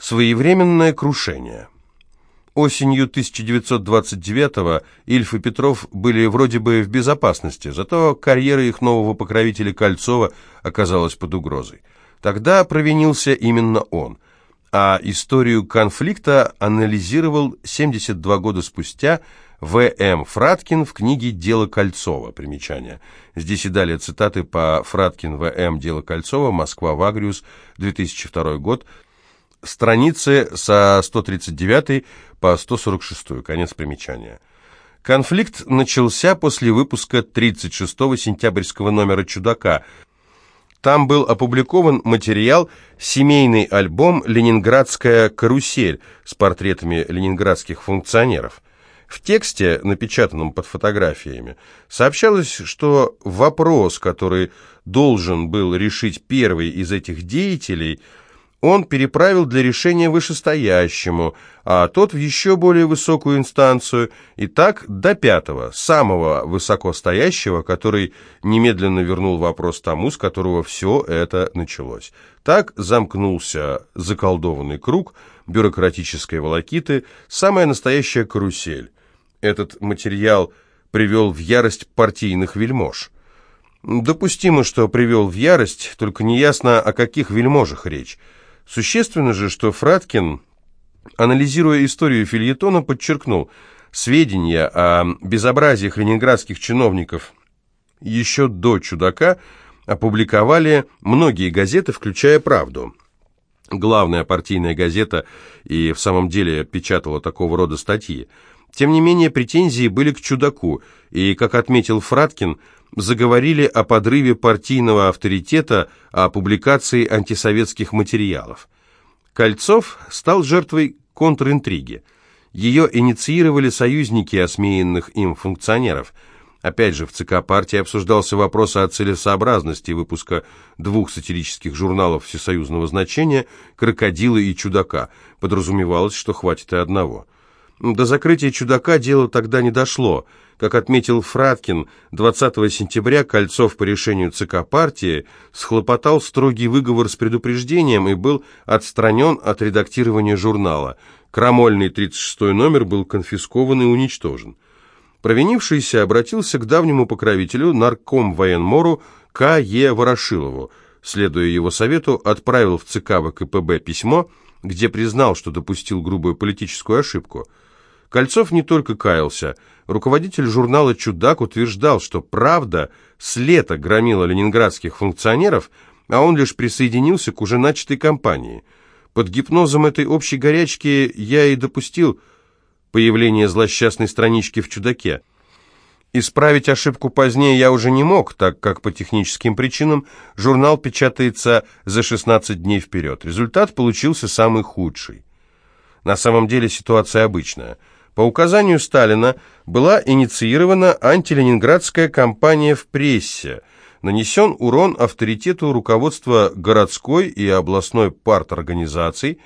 Своевременное крушение. Осенью 1929-го Ильф и Петров были вроде бы в безопасности, зато карьера их нового покровителя Кольцова оказалась под угрозой. Тогда провинился именно он, а историю конфликта анализировал 72 года спустя В.М. Фраткин в книге «Дело Кольцова». Примечание. Здесь и далее цитаты по Фраткин В.М. «Дело Кольцова», Москва, Вагриус, 2002 год, страницы со 139 по 146, конец примечания. Конфликт начался после выпуска 36-го сентябрьского номера «Чудака». Там был опубликован материал «Семейный альбом «Ленинградская карусель» с портретами ленинградских функционеров. В тексте, напечатанном под фотографиями, сообщалось, что вопрос, который должен был решить первый из этих деятелей – он переправил для решения вышестоящему, а тот в еще более высокую инстанцию, и так до пятого, самого высокостоящего, который немедленно вернул вопрос тому, с которого все это началось. Так замкнулся заколдованный круг бюрократической волокиты, самая настоящая карусель. Этот материал привел в ярость партийных вельмож. Допустимо, что привел в ярость, только неясно, о каких вельможах речь. Существенно же, что Фраткин, анализируя историю фильетона, подчеркнул, сведения о безобразиях ленинградских чиновников еще до «Чудака» опубликовали многие газеты, включая «Правду». Главная партийная газета и в самом деле печатала такого рода статьи. Тем не менее, претензии были к «Чудаку», и, как отметил Фраткин, заговорили о подрыве партийного авторитета, о публикации антисоветских материалов. Кольцов стал жертвой контринтриги. Ее инициировали союзники осмеянных им функционеров. Опять же, в ЦК партии обсуждался вопрос о целесообразности выпуска двух сатирических журналов всесоюзного значения «Крокодилы» и «Чудака». Подразумевалось, что хватит и одного. До закрытия «Чудака» дело тогда не дошло – как отметил Фраткин, 20 сентября Кольцов по решению ЦК партии схлопотал строгий выговор с предупреждением и был отстранен от редактирования журнала. Крамольный 36 номер был конфискован и уничтожен. Провинившийся обратился к давнему покровителю, нарком военмору К. Е. Ворошилову. Следуя его совету, отправил в ЦК ВКПБ письмо, где признал, что допустил грубую политическую ошибку – Кольцов не только каялся. Руководитель журнала «Чудак» утверждал, что «Правда» с лета громила ленинградских функционеров, а он лишь присоединился к уже начатой кампании. Под гипнозом этой общей горячки я и допустил появление злосчастной странички в «Чудаке». Исправить ошибку позднее я уже не мог, так как по техническим причинам журнал печатается за 16 дней вперед. Результат получился самый худший. На самом деле ситуация обычная – по указанию Сталина была инициирована антиленинградская кампания в прессе. Нанесен урон авторитету руководства городской и областной парторганизаций,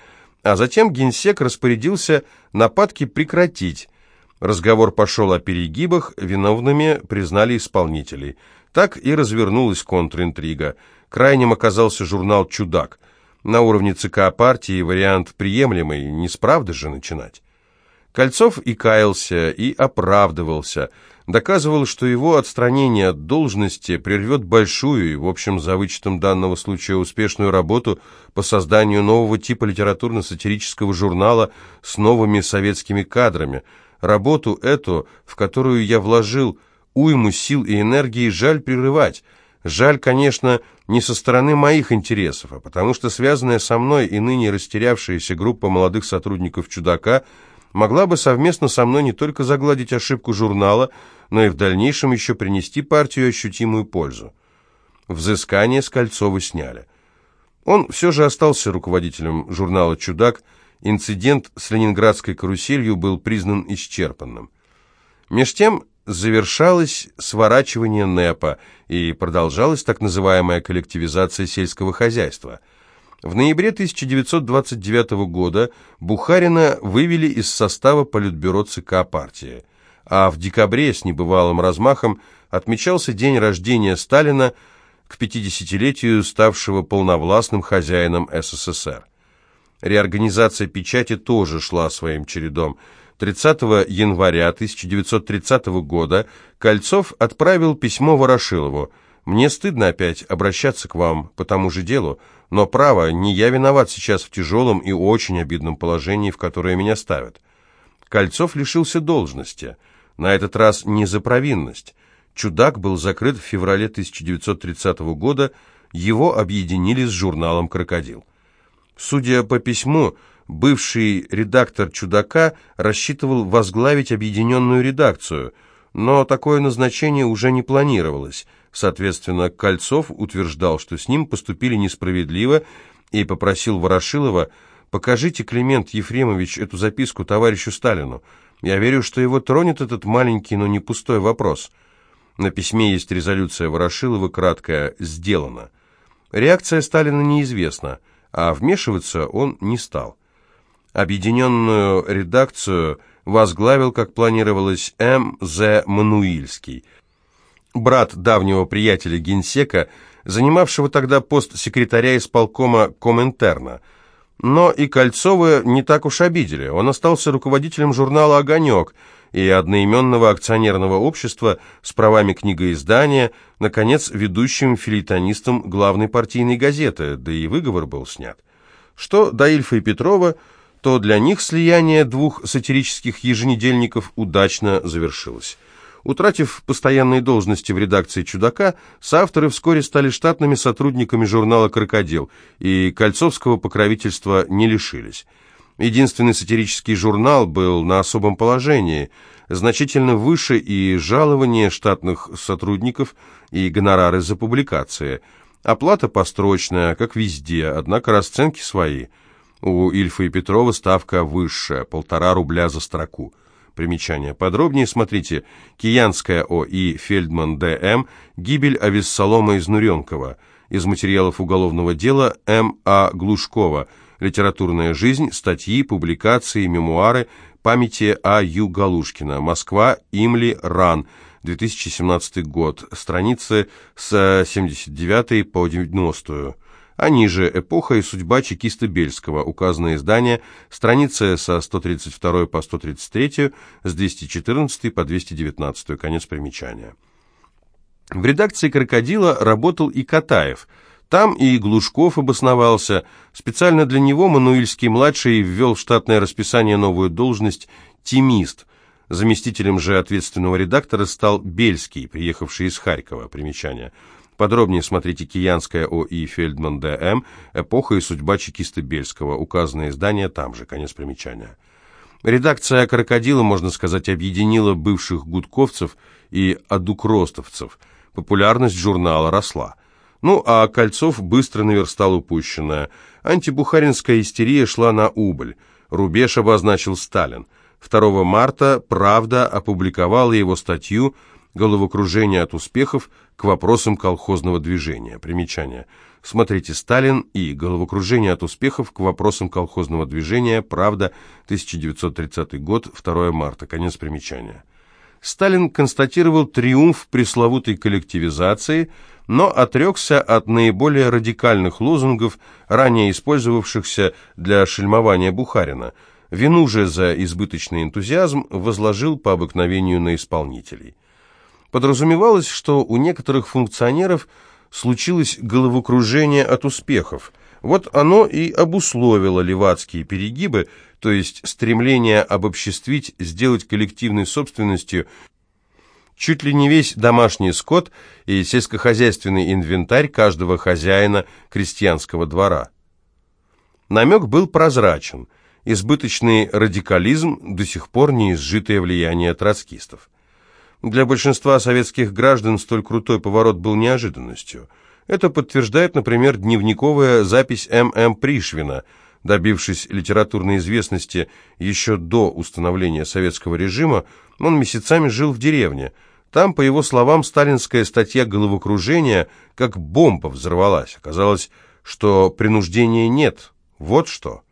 а затем генсек распорядился нападки прекратить. Разговор пошел о перегибах, виновными признали исполнителей. Так и развернулась контринтрига. Крайним оказался журнал «Чудак». На уровне ЦК партии вариант приемлемый, не с правды же начинать. Кольцов и каялся, и оправдывался, доказывал, что его отстранение от должности прервет большую и, в общем, за вычетом данного случая, успешную работу по созданию нового типа литературно-сатирического журнала с новыми советскими кадрами. Работу эту, в которую я вложил уйму сил и энергии, жаль прерывать. Жаль, конечно, не со стороны моих интересов, а потому что связанная со мной и ныне растерявшаяся группа молодых сотрудников «Чудака» могла бы совместно со мной не только загладить ошибку журнала, но и в дальнейшем еще принести партию ощутимую пользу. Взыскание с Кольцова сняли. Он все же остался руководителем журнала «Чудак», инцидент с ленинградской каруселью был признан исчерпанным. Меж тем завершалось сворачивание НЭПа и продолжалась так называемая коллективизация сельского хозяйства – в ноябре 1929 года Бухарина вывели из состава Политбюро ЦК партии, а в декабре с небывалым размахом отмечался день рождения Сталина к 50-летию ставшего полновластным хозяином СССР. Реорганизация печати тоже шла своим чередом. 30 января 1930 года Кольцов отправил письмо Ворошилову. «Мне стыдно опять обращаться к вам по тому же делу, но, право, не я виноват сейчас в тяжелом и очень обидном положении, в которое меня ставят». Кольцов лишился должности. На этот раз не за провинность. «Чудак» был закрыт в феврале 1930 года, его объединили с журналом «Крокодил». Судя по письму, бывший редактор «Чудака» рассчитывал возглавить объединенную редакцию, но такое назначение уже не планировалось. Соответственно, Кольцов утверждал, что с ним поступили несправедливо, и попросил Ворошилова «Покажите, Климент Ефремович, эту записку товарищу Сталину. Я верю, что его тронет этот маленький, но не пустой вопрос». На письме есть резолюция Ворошилова, краткая «Сделано». Реакция Сталина неизвестна, а вмешиваться он не стал. Объединенную редакцию возглавил, как планировалось, М. З. Мануильский, брат давнего приятеля генсека, занимавшего тогда пост секретаря исполкома Коминтерна. Но и Кольцова не так уж обидели. Он остался руководителем журнала «Огонек», и одноименного акционерного общества с правами книгоиздания, наконец, ведущим филитонистом главной партийной газеты, да и выговор был снят. Что до Ильфа и Петрова, то для них слияние двух сатирических еженедельников удачно завершилось. Утратив постоянные должности в редакции «Чудака», соавторы вскоре стали штатными сотрудниками журнала «Крокодил», и Кольцовского покровительства не лишились. Единственный сатирический журнал был на особом положении, значительно выше и жалования штатных сотрудников, и гонорары за публикации. Оплата построчная, как везде, однако расценки свои. У Ильфа и Петрова ставка высшая, полтора рубля за строку. Примечание. Подробнее смотрите «Киянская О.И. Фельдман Д.М. Гибель Авессалома из Нуренкова». Из материалов уголовного дела М.А. Глушкова – Литературная жизнь, статьи, публикации, мемуары, памяти А. Ю. Галушкина. Москва, Имли, РАН. 2017 год. Страницы с 79 по 90. А ниже «Эпоха и судьба чекиста Бельского», указанное издание, страницы со 132 по 133, с 214 по 219, конец примечания. В редакции «Крокодила» работал и Катаев – там и Глушков обосновался. Специально для него Мануильский-младший ввел в штатное расписание новую должность «тимист». Заместителем же ответственного редактора стал Бельский, приехавший из Харькова. Примечание. Подробнее смотрите «Киянская О.И. Фельдман Д.М. Эпоха и судьба чекиста Бельского». Указанное издание там же. Конец примечания. Редакция «Крокодила», можно сказать, объединила бывших гудковцев и адукростовцев. Популярность журнала росла. Ну, а Кольцов быстро наверстал упущенное. Антибухаринская истерия шла на убыль. Рубеж обозначил Сталин. 2 марта «Правда» опубликовала его статью «Головокружение от успехов к вопросам колхозного движения». Примечание. Смотрите «Сталин» и «Головокружение от успехов к вопросам колхозного движения. Правда», 1930 год, 2 марта. Конец примечания. Сталин констатировал триумф пресловутой коллективизации – но отрекся от наиболее радикальных лозунгов, ранее использовавшихся для шельмования Бухарина. Вину же за избыточный энтузиазм возложил по обыкновению на исполнителей. Подразумевалось, что у некоторых функционеров случилось головокружение от успехов. Вот оно и обусловило левацкие перегибы, то есть стремление обобществить, сделать коллективной собственностью чуть ли не весь домашний скот и сельскохозяйственный инвентарь каждого хозяина крестьянского двора. Намек был прозрачен. Избыточный радикализм до сих пор не изжитое влияние троцкистов. Для большинства советских граждан столь крутой поворот был неожиданностью. Это подтверждает, например, дневниковая запись М.М. Пришвина – Добившись литературной известности еще до установления советского режима, он месяцами жил в деревне. Там, по его словам, сталинская статья головокружения как бомба взорвалась. Оказалось, что принуждения нет. Вот что.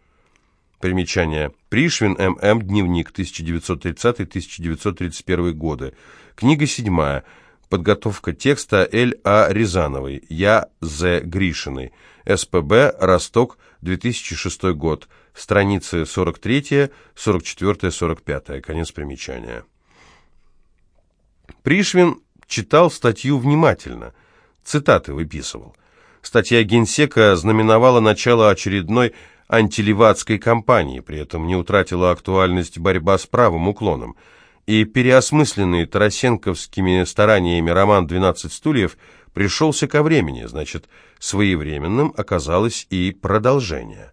Примечание. Пришвин, М.М. Дневник, 1930-1931 годы. Книга седьмая. Подготовка текста Л. А. Рязановой. Я. З. Гришиной. СПБ. Росток. 2006 год, страницы 43, 44, 45, конец примечания. Пришвин читал статью внимательно, цитаты выписывал. Статья Генсека знаменовала начало очередной антиливадской кампании, при этом не утратила актуальность борьба с правым уклоном. И переосмысленный Тарасенковскими стараниями роман «12 стульев» пришелся ко времени, значит, своевременным оказалось и продолжение.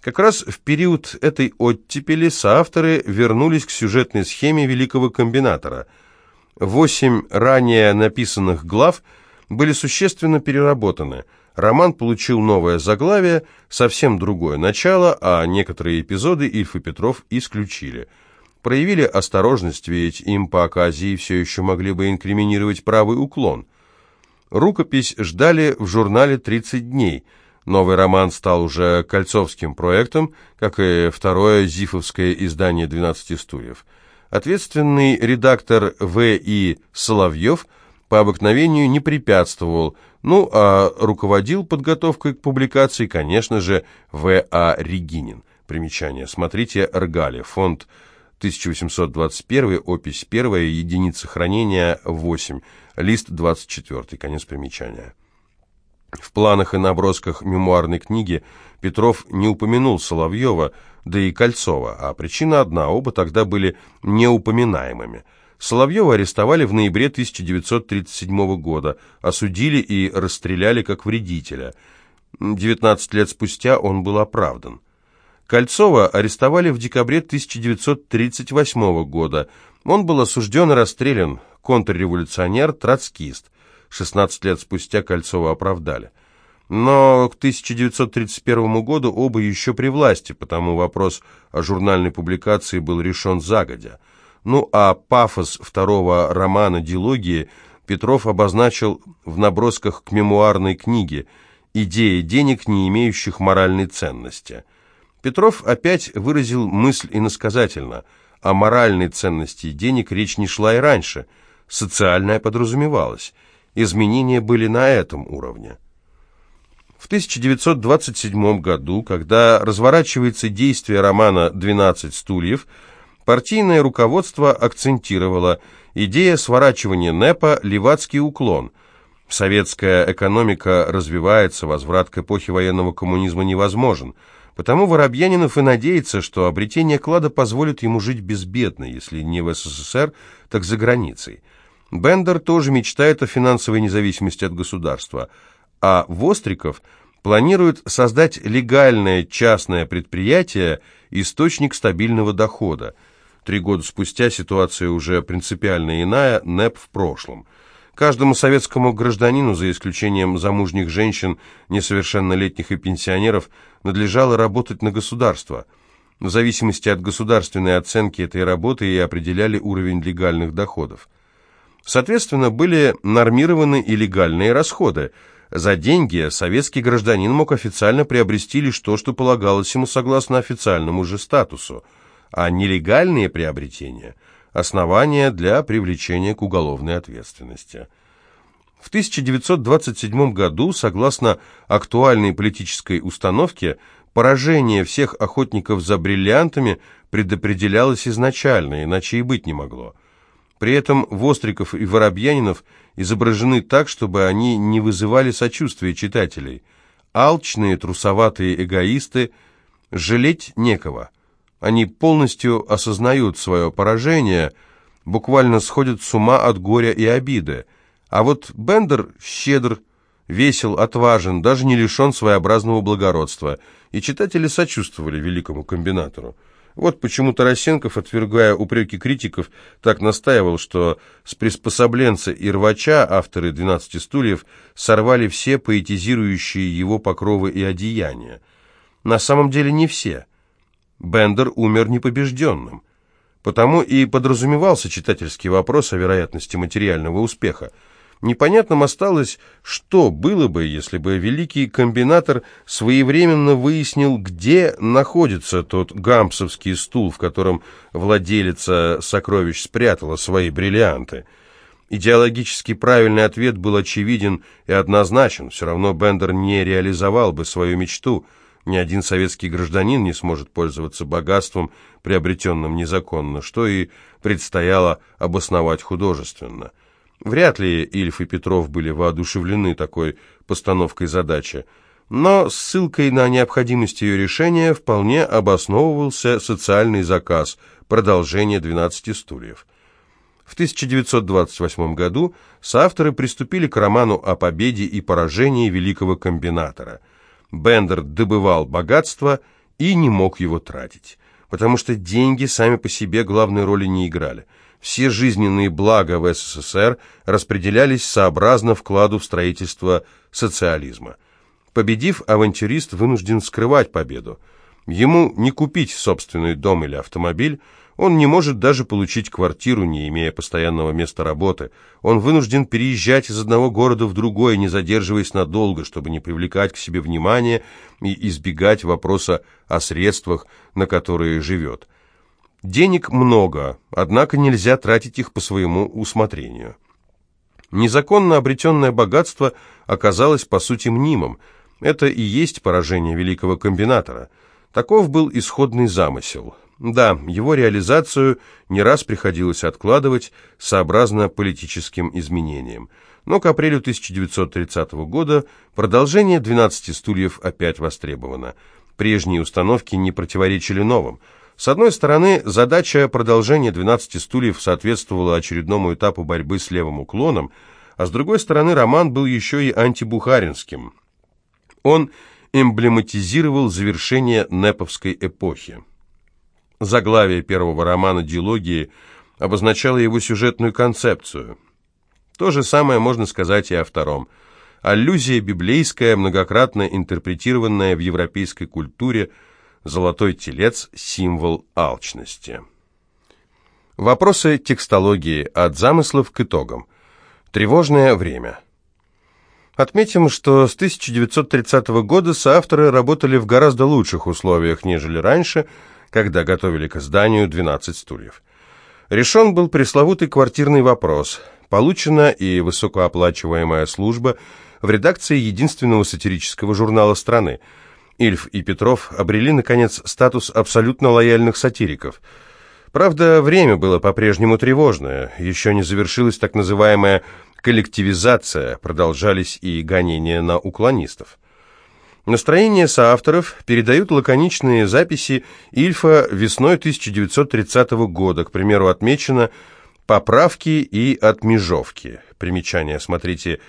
Как раз в период этой оттепели соавторы вернулись к сюжетной схеме великого комбинатора. Восемь ранее написанных глав были существенно переработаны – Роман получил новое заглавие, совсем другое начало, а некоторые эпизоды Ильф и Петров исключили. Проявили осторожность, ведь им по оказии все еще могли бы инкриминировать правый уклон. Рукопись ждали в журнале «30 дней». Новый роман стал уже кольцовским проектом, как и второе зифовское издание «12 стульев». Ответственный редактор В.И. Соловьев по обыкновению не препятствовал – ну, а руководил подготовкой к публикации, конечно же, В.А. Регинин. Примечание. Смотрите «Ргали», фонд 1821, опись 1, единица хранения 8, лист 24, конец примечания. В планах и набросках мемуарной книги Петров не упомянул Соловьева, да и Кольцова, а причина одна, оба тогда были неупоминаемыми – Соловьева арестовали в ноябре 1937 года, осудили и расстреляли как вредителя. 19 лет спустя он был оправдан. Кольцова арестовали в декабре 1938 года. Он был осужден и расстрелян, контрреволюционер, троцкист. 16 лет спустя Кольцова оправдали. Но к 1931 году оба еще при власти, потому вопрос о журнальной публикации был решен загодя. Ну а пафос второго романа «Дилогии» Петров обозначил в набросках к мемуарной книге «Идея денег, не имеющих моральной ценности». Петров опять выразил мысль иносказательно. О моральной ценности денег речь не шла и раньше. Социальная подразумевалась. Изменения были на этом уровне. В 1927 году, когда разворачивается действие романа «12 стульев», Партийное руководство акцентировало идея сворачивания НЭПа – левацкий уклон. Советская экономика развивается, возврат к эпохе военного коммунизма невозможен. Потому Воробьянинов и надеется, что обретение клада позволит ему жить безбедно, если не в СССР, так за границей. Бендер тоже мечтает о финансовой независимости от государства, а Востриков планирует создать легальное частное предприятие, источник стабильного дохода – Три года спустя ситуация уже принципиально иная, НЭП в прошлом. Каждому советскому гражданину, за исключением замужних женщин, несовершеннолетних и пенсионеров, надлежало работать на государство. В зависимости от государственной оценки этой работы и определяли уровень легальных доходов. Соответственно, были нормированы и легальные расходы. За деньги советский гражданин мог официально приобрести лишь то, что полагалось ему согласно официальному же статусу – а нелегальные приобретения – основания для привлечения к уголовной ответственности. В 1927 году, согласно актуальной политической установке, поражение всех охотников за бриллиантами предопределялось изначально, иначе и быть не могло. При этом Востриков и Воробьянинов изображены так, чтобы они не вызывали сочувствия читателей. Алчные, трусоватые эгоисты, жалеть некого – они полностью осознают свое поражение, буквально сходят с ума от горя и обиды. А вот Бендер щедр, весел, отважен, даже не лишен своеобразного благородства, и читатели сочувствовали великому комбинатору. Вот почему Тарасенков, отвергая упреки критиков, так настаивал, что с приспособленца и рвача авторы «12 стульев» сорвали все поэтизирующие его покровы и одеяния. На самом деле не все – Бендер умер непобежденным. Потому и подразумевался читательский вопрос о вероятности материального успеха. Непонятным осталось, что было бы, если бы великий комбинатор своевременно выяснил, где находится тот гампсовский стул, в котором владелица сокровищ спрятала свои бриллианты. Идеологически правильный ответ был очевиден и однозначен, все равно Бендер не реализовал бы свою мечту – Ни один советский гражданин не сможет пользоваться богатством, приобретенным незаконно, что и предстояло обосновать художественно. Вряд ли Ильф и Петров были воодушевлены такой постановкой задачи, но ссылкой на необходимость ее решения вполне обосновывался социальный заказ продолжения «12 стульев». В 1928 году соавторы приступили к роману о победе и поражении великого комбинатора. Бендер добывал богатство и не мог его тратить, потому что деньги сами по себе главной роли не играли. Все жизненные блага в СССР распределялись сообразно вкладу в строительство социализма. Победив, авантюрист вынужден скрывать победу. Ему не купить собственный дом или автомобиль, он не может даже получить квартиру, не имея постоянного места работы. Он вынужден переезжать из одного города в другой, не задерживаясь надолго, чтобы не привлекать к себе внимания и избегать вопроса о средствах, на которые живет. Денег много, однако нельзя тратить их по своему усмотрению. Незаконно обретенное богатство оказалось по сути мнимым. Это и есть поражение великого комбинатора. Таков был исходный замысел – да, его реализацию не раз приходилось откладывать сообразно политическим изменениям. Но к апрелю 1930 года продолжение «12 стульев» опять востребовано. Прежние установки не противоречили новым. С одной стороны, задача продолжения «12 стульев» соответствовала очередному этапу борьбы с левым уклоном, а с другой стороны, роман был еще и антибухаринским. Он эмблематизировал завершение Неповской эпохи. Заглавие первого романа «Дилогии» обозначало его сюжетную концепцию. То же самое можно сказать и о втором. Аллюзия библейская, многократно интерпретированная в европейской культуре, золотой телец – символ алчности. Вопросы текстологии от замыслов к итогам. Тревожное время. Отметим, что с 1930 года соавторы работали в гораздо лучших условиях, нежели раньше – когда готовили к изданию «12 стульев». Решен был пресловутый квартирный вопрос. Получена и высокооплачиваемая служба в редакции единственного сатирического журнала страны. Ильф и Петров обрели, наконец, статус абсолютно лояльных сатириков. Правда, время было по-прежнему тревожное. Еще не завершилась так называемая коллективизация, продолжались и гонения на уклонистов. Настроение соавторов передают лаконичные записи Ильфа весной 1930 года, к примеру, отмечено «Поправки и отмежовки». Примечание, смотрите,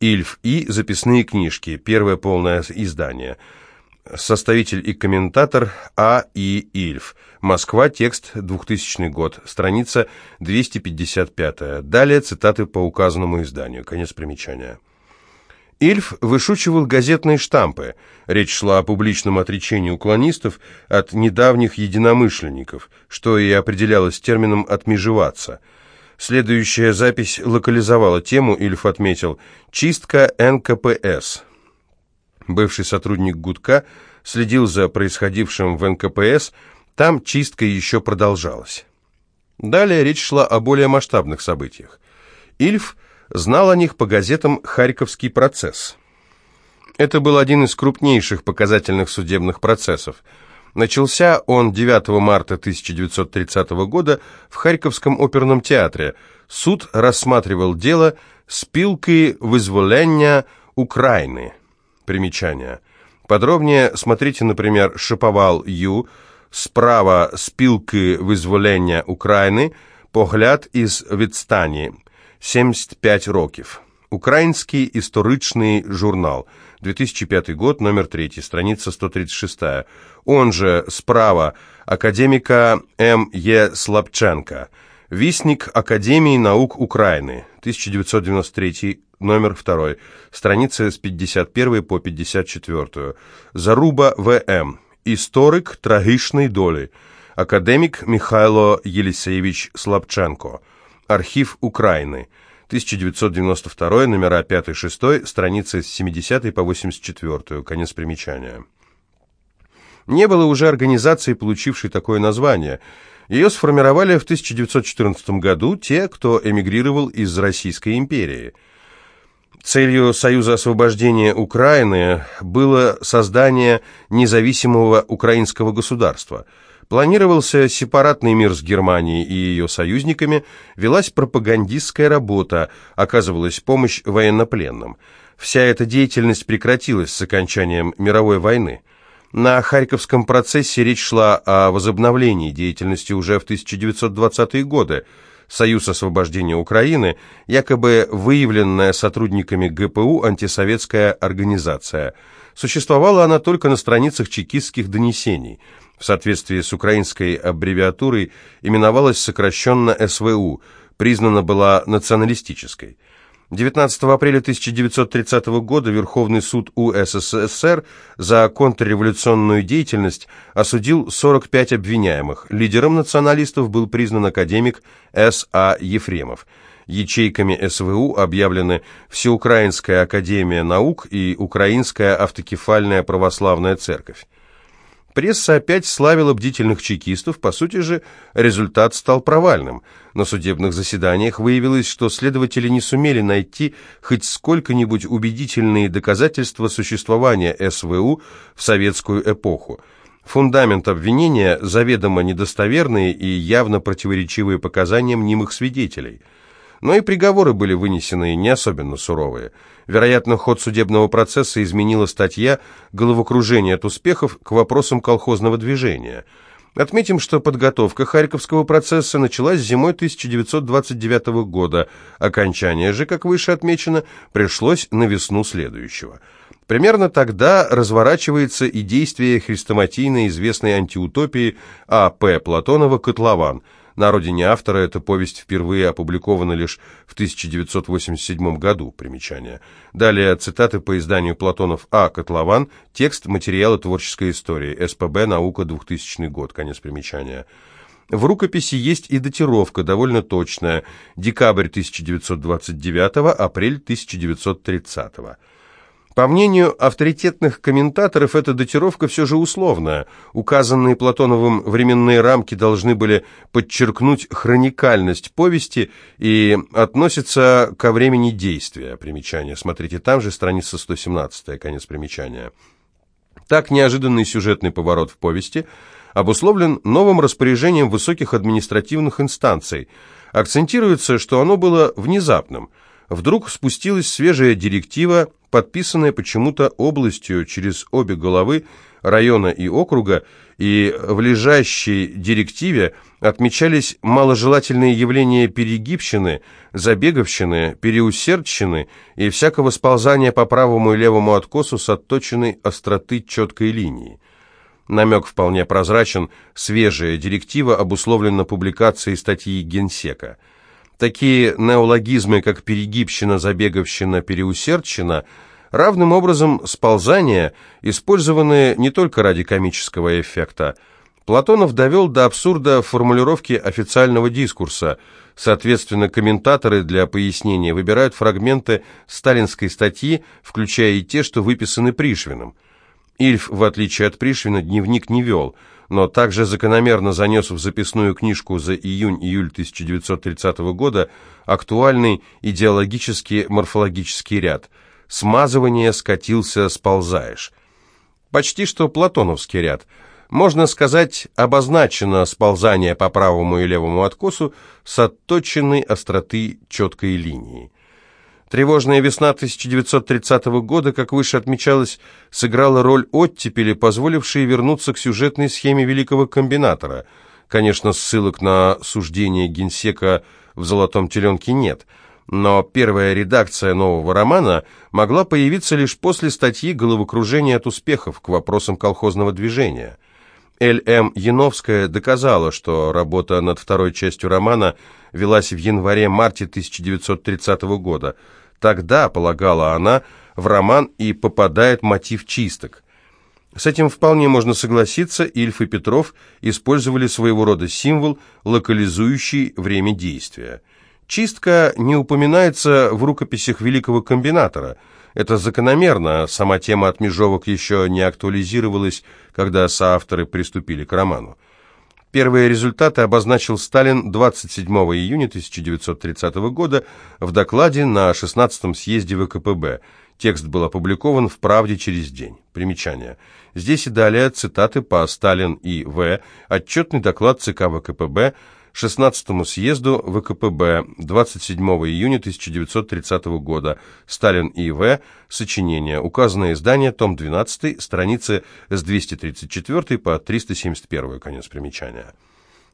Ильф и записные книжки, первое полное издание. Составитель и комментатор А. И. Ильф. Москва, текст, 2000 год, страница 255. Далее цитаты по указанному изданию. Конец примечания. Ильф вышучивал газетные штампы. Речь шла о публичном отречении уклонистов от недавних единомышленников, что и определялось термином «отмежеваться». Следующая запись локализовала тему, Ильф отметил «Чистка НКПС». Бывший сотрудник Гудка следил за происходившим в НКПС, там чистка еще продолжалась. Далее речь шла о более масштабных событиях. Ильф знал о них по газетам «Харьковский процесс». Это был один из крупнейших показательных судебных процессов. Начался он 9 марта 1930 года в Харьковском оперном театре. Суд рассматривал дело «Спилки вызволения Украины». Примечание. Подробнее смотрите, например, «Шиповал Ю», справа «Спилки вызволения Украины», «Погляд из відстані», 75 років. Український історичний журнал. 2005 год, номер 3, страница 136. Он же справа академика М. Е. Слабченко. Вестник Академии наук Украины. 1993, номер 2, страница с 51 по 54. Заруба В.М. Історик трагічної долі. Академик Михайло Єлісеєвич Слабченко. Архив Украины. 1992, номера 5-6, страницы с 70 по 84, конец примечания. Не было уже организации, получившей такое название. Ее сформировали в 1914 году те, кто эмигрировал из Российской империи. Целью Союза освобождения Украины было создание независимого украинского государства. Планировался сепаратный мир с Германией и ее союзниками, велась пропагандистская работа, оказывалась помощь военнопленным. Вся эта деятельность прекратилась с окончанием мировой войны. На Харьковском процессе речь шла о возобновлении деятельности уже в 1920-е годы. Союз освобождения Украины, якобы выявленная сотрудниками ГПУ антисоветская организация. Существовала она только на страницах чекистских донесений. В соответствии с украинской аббревиатурой именовалась сокращенно СВУ, признана была националистической. 19 апреля 1930 года Верховный суд УССР за контрреволюционную деятельность осудил 45 обвиняемых. Лидером националистов был признан академик С.А. Ефремов. Ячейками СВУ объявлены Всеукраинская академия наук и Украинская автокефальная православная церковь. Пресса опять славила бдительных чекистов, по сути же результат стал провальным. На судебных заседаниях выявилось, что следователи не сумели найти хоть сколько-нибудь убедительные доказательства существования СВУ в советскую эпоху. Фундамент обвинения – заведомо недостоверные и явно противоречивые показания мнимых свидетелей – но и приговоры были вынесены не особенно суровые. Вероятно, ход судебного процесса изменила статья «Головокружение от успехов» к вопросам колхозного движения. Отметим, что подготовка Харьковского процесса началась зимой 1929 года, окончание же, как выше отмечено, пришлось на весну следующего. Примерно тогда разворачивается и действие хрестоматийно известной антиутопии А.П. Платонова «Котлован», на родине автора эта повесть впервые опубликована лишь в 1987 году. Примечание. Далее цитаты по изданию Платонов А. Котлован. Текст материала творческой истории. СПБ. Наука. 2000 год. Конец примечания. В рукописи есть и датировка, довольно точная. Декабрь 1929, апрель 1930. По мнению авторитетных комментаторов, эта датировка все же условная. Указанные Платоновым временные рамки должны были подчеркнуть хроникальность повести и относятся ко времени действия. Примечание. Смотрите, там же страница 117, конец примечания. Так неожиданный сюжетный поворот в повести обусловлен новым распоряжением высоких административных инстанций. Акцентируется, что оно было внезапным – вдруг спустилась свежая директива, подписанная почему-то областью через обе головы района и округа, и в лежащей директиве отмечались маложелательные явления перегибщины, забеговщины, переусердщины и всякого сползания по правому и левому откосу с отточенной остроты четкой линии. Намек вполне прозрачен, свежая директива обусловлена публикацией статьи Генсека – Такие неологизмы, как перегибщина, забеговщина, переусердщина, равным образом сползание, использованы не только ради комического эффекта. Платонов довел до абсурда формулировки официального дискурса. Соответственно, комментаторы для пояснения выбирают фрагменты сталинской статьи, включая и те, что выписаны Пришвином. Ильф, в отличие от Пришвина, дневник не вел – но также закономерно занес в записную книжку за июнь-июль 1930 года актуальный идеологический морфологический ряд «Смазывание скатился, сползаешь». Почти что платоновский ряд. Можно сказать, обозначено сползание по правому и левому откосу с отточенной остроты четкой линии. Тревожная весна 1930 года, как выше отмечалось, сыграла роль оттепели, позволившей вернуться к сюжетной схеме великого комбинатора. Конечно, ссылок на суждение генсека в «Золотом теленке» нет, но первая редакция нового романа могла появиться лишь после статьи «Головокружение от успехов» к вопросам колхозного движения. Л.М. Яновская доказала, что работа над второй частью романа велась в январе-марте 1930 года – Тогда, полагала она, в роман и попадает мотив чисток. С этим вполне можно согласиться, Ильф и Петров использовали своего рода символ, локализующий время действия. Чистка не упоминается в рукописях великого комбинатора. Это закономерно, сама тема отмежевок еще не актуализировалась, когда соавторы приступили к роману. Первые результаты обозначил Сталин 27 июня 1930 года в докладе на 16-м съезде ВКПБ. Текст был опубликован в «Правде» через день. Примечание. Здесь и далее цитаты по Сталин и В. Отчетный доклад ЦК ВКПБ 16-му съезду ВКПБ 27 июня 1930 года. Сталин и В. Сочинение. Указанное издание, том 12, страницы с 234 по 371. Конец примечания.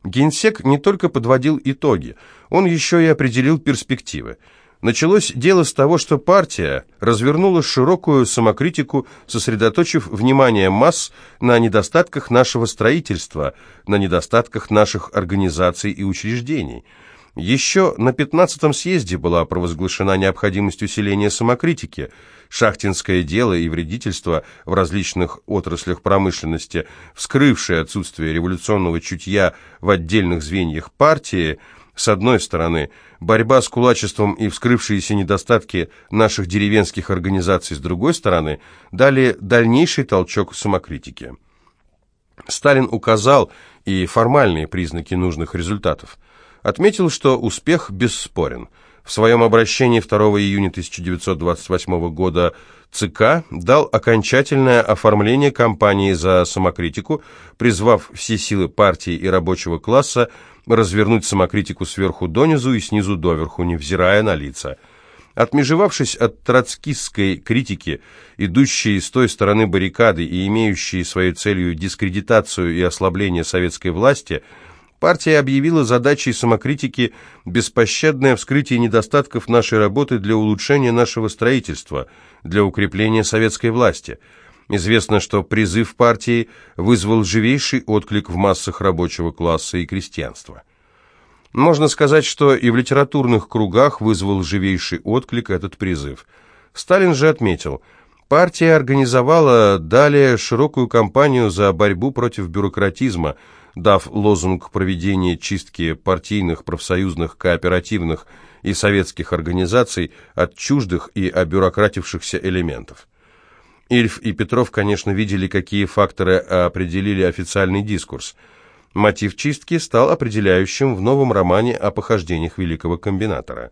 Генсек не только подводил итоги, он еще и определил перспективы. Началось дело с того, что партия развернула широкую самокритику, сосредоточив внимание масс на недостатках нашего строительства, на недостатках наших организаций и учреждений. Еще на 15-м съезде была провозглашена необходимость усиления самокритики. Шахтинское дело и вредительство в различных отраслях промышленности, вскрывшее отсутствие революционного чутья в отдельных звеньях партии – с одной стороны, борьба с кулачеством и вскрывшиеся недостатки наших деревенских организаций с другой стороны дали дальнейший толчок самокритике. Сталин указал и формальные признаки нужных результатов. Отметил, что успех бесспорен. В своем обращении 2 июня 1928 года ЦК дал окончательное оформление кампании за самокритику, призвав все силы партии и рабочего класса развернуть самокритику сверху донизу и снизу доверху, невзирая на лица. Отмежевавшись от троцкистской критики, идущей с той стороны баррикады и имеющей своей целью дискредитацию и ослабление советской власти, партия объявила задачей самокритики беспощадное вскрытие недостатков нашей работы для улучшения нашего строительства, для укрепления советской власти – Известно, что призыв партии вызвал живейший отклик в массах рабочего класса и крестьянства. Можно сказать, что и в литературных кругах вызвал живейший отклик этот призыв. Сталин же отметил, партия организовала далее широкую кампанию за борьбу против бюрократизма, дав лозунг проведения чистки партийных, профсоюзных, кооперативных и советских организаций от чуждых и обюрократившихся элементов. Ильф и Петров, конечно, видели, какие факторы определили официальный дискурс. Мотив чистки стал определяющим в новом романе о похождениях великого комбинатора.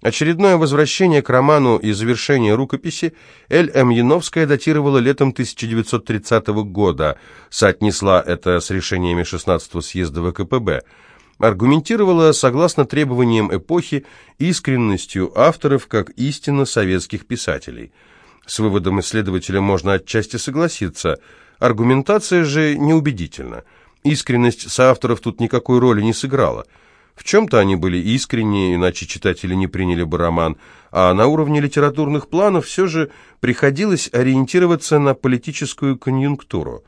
Очередное возвращение к роману и завершение рукописи Эль М. Яновская датировала летом 1930 года, соотнесла это с решениями 16-го съезда ВКПБ, аргументировала согласно требованиям эпохи искренностью авторов как истинно советских писателей – с выводом исследователя можно отчасти согласиться. Аргументация же неубедительна. Искренность соавторов тут никакой роли не сыграла. В чем-то они были искренни, иначе читатели не приняли бы роман, а на уровне литературных планов все же приходилось ориентироваться на политическую конъюнктуру.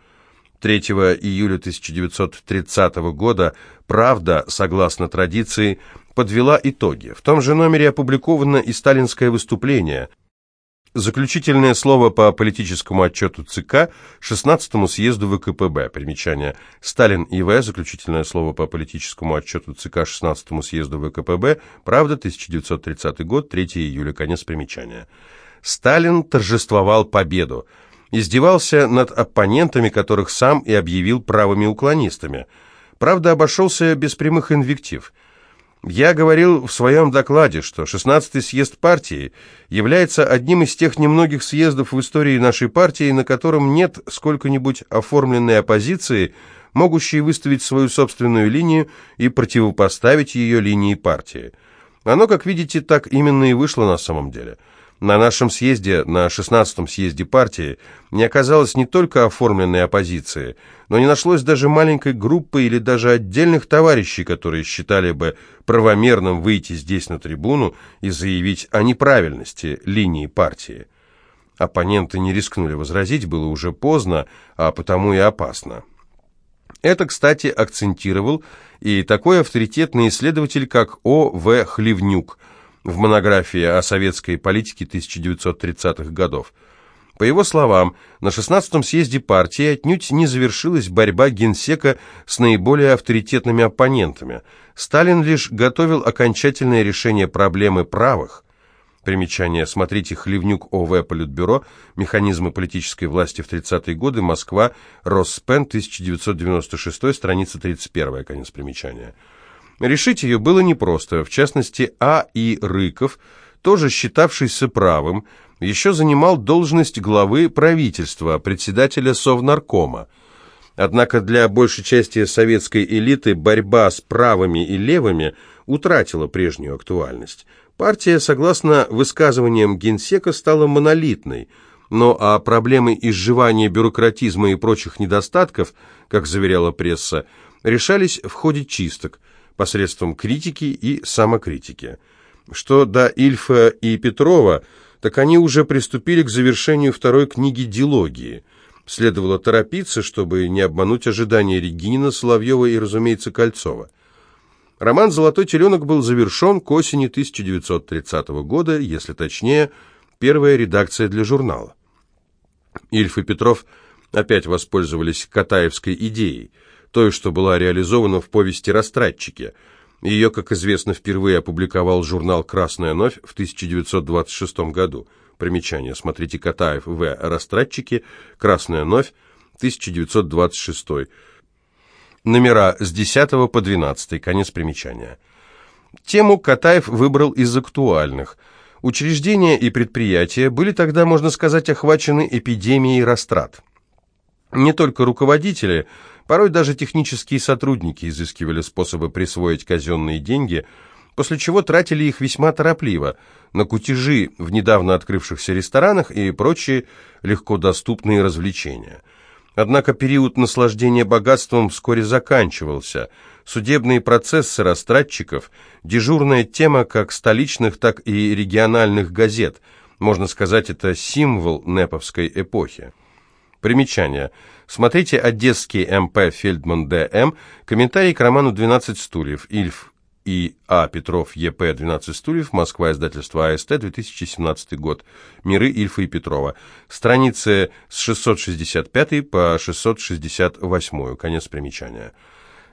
3 июля 1930 года «Правда», согласно традиции, подвела итоги. В том же номере опубликовано и сталинское выступление – Заключительное слово по политическому отчету ЦК 16-му съезду ВКПБ. Примечание. Сталин И.В. Заключительное слово по политическому отчету ЦК 16-му съезду ВКПБ. Правда, 1930 год, 3 июля. Конец примечания. Сталин торжествовал победу. Издевался над оппонентами, которых сам и объявил правыми уклонистами. Правда, обошелся без прямых инвектив – я говорил в своем докладе, что 16-й съезд партии является одним из тех немногих съездов в истории нашей партии, на котором нет сколько-нибудь оформленной оппозиции, могущей выставить свою собственную линию и противопоставить ее линии партии. Оно, как видите, так именно и вышло на самом деле – на нашем съезде, на 16-м съезде партии, не оказалось не только оформленной оппозиции, но не нашлось даже маленькой группы или даже отдельных товарищей, которые считали бы правомерным выйти здесь на трибуну и заявить о неправильности линии партии. Оппоненты не рискнули возразить, было уже поздно, а потому и опасно. Это, кстати, акцентировал и такой авторитетный исследователь, как О. В. Хливнюк – в монографии о советской политике 1930-х годов. По его словам, на 16-м съезде партии отнюдь не завершилась борьба генсека с наиболее авторитетными оппонентами. Сталин лишь готовил окончательное решение проблемы правых. Примечание. Смотрите Хлевнюк ОВ Политбюро. Механизмы политической власти в 30-е годы. Москва. Росспен. 1996. Страница 31. Конец примечания. Решить ее было непросто. В частности, А. И. Рыков, тоже считавшийся правым, еще занимал должность главы правительства, председателя Совнаркома. Однако для большей части советской элиты борьба с правыми и левыми утратила прежнюю актуальность. Партия, согласно высказываниям генсека, стала монолитной, но а проблемы изживания бюрократизма и прочих недостатков, как заверяла пресса, решались в ходе чисток, посредством критики и самокритики. Что до Ильфа и Петрова, так они уже приступили к завершению второй книги «Дилогии». Следовало торопиться, чтобы не обмануть ожидания Регинина, Соловьева и, разумеется, Кольцова. Роман «Золотой теленок» был завершен к осени 1930 года, если точнее, первая редакция для журнала. Ильф и Петров опять воспользовались Катаевской идеей, той, что была реализована в повести «Растратчики». Ее, как известно, впервые опубликовал журнал «Красная новь» в 1926 году. Примечание. Смотрите Катаев В. «Растратчики», «Красная новь», 1926 номера с 10 по 12, конец примечания. Тему Катаев выбрал из актуальных. Учреждения и предприятия были тогда, можно сказать, охвачены эпидемией растрат. Не только руководители, порой даже технические сотрудники изыскивали способы присвоить казенные деньги, после чего тратили их весьма торопливо на кутежи в недавно открывшихся ресторанах и прочие легко доступные развлечения – Однако период наслаждения богатством вскоре заканчивался. Судебные процессы растратчиков – дежурная тема как столичных, так и региональных газет. Можно сказать, это символ нэповской эпохи. Примечание. Смотрите «Одесский МП Фельдман Д.М.», комментарий к роману «12 стульев», Ильф и А. Петров, Е.П. 12 стульев, Москва, издательство АСТ, 2017 год. Миры Ильфа и Петрова. Страницы с 665 по 668, конец примечания.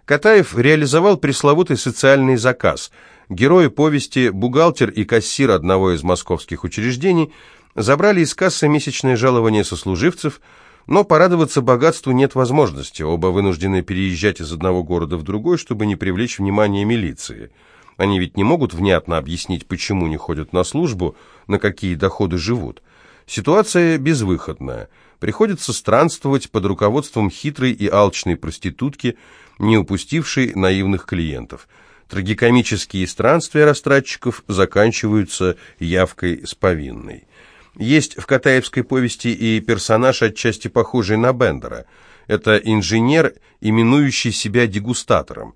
Катаев реализовал пресловутый социальный заказ. Герои повести, бухгалтер и кассир одного из московских учреждений забрали из кассы месячное жалование сослуживцев – но порадоваться богатству нет возможности, оба вынуждены переезжать из одного города в другой, чтобы не привлечь внимание милиции. Они ведь не могут внятно объяснить, почему не ходят на службу, на какие доходы живут. Ситуация безвыходная. Приходится странствовать под руководством хитрой и алчной проститутки, не упустившей наивных клиентов. Трагикомические странствия растратчиков заканчиваются явкой с повинной. Есть в Катаевской повести и персонаж, отчасти похожий на Бендера. Это инженер, именующий себя дегустатором.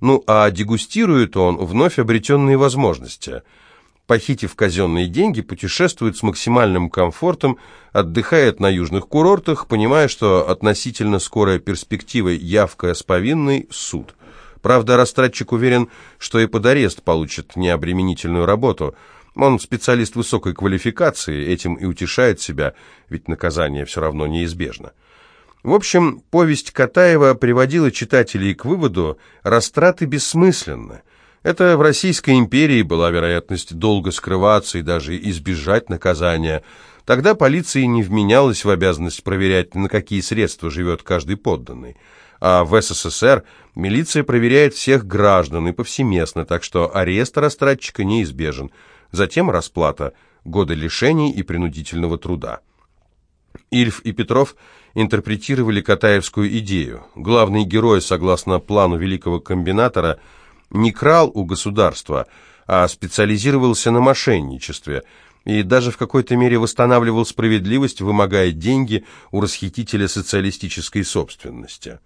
Ну, а дегустирует он вновь обретенные возможности. Похитив казенные деньги, путешествует с максимальным комфортом, отдыхает на южных курортах, понимая, что относительно скорая перспектива явка с повинной – суд. Правда, растратчик уверен, что и под арест получит необременительную работу – он специалист высокой квалификации, этим и утешает себя, ведь наказание все равно неизбежно. В общем, повесть Катаева приводила читателей к выводу, растраты бессмысленны. Это в Российской империи была вероятность долго скрываться и даже избежать наказания. Тогда полиция не вменялась в обязанность проверять, на какие средства живет каждый подданный. А в СССР милиция проверяет всех граждан и повсеместно, так что арест растратчика неизбежен – затем расплата, годы лишений и принудительного труда. Ильф и Петров интерпретировали Катаевскую идею. Главный герой, согласно плану великого комбинатора, не крал у государства, а специализировался на мошенничестве и даже в какой-то мере восстанавливал справедливость, вымогая деньги у расхитителя социалистической собственности.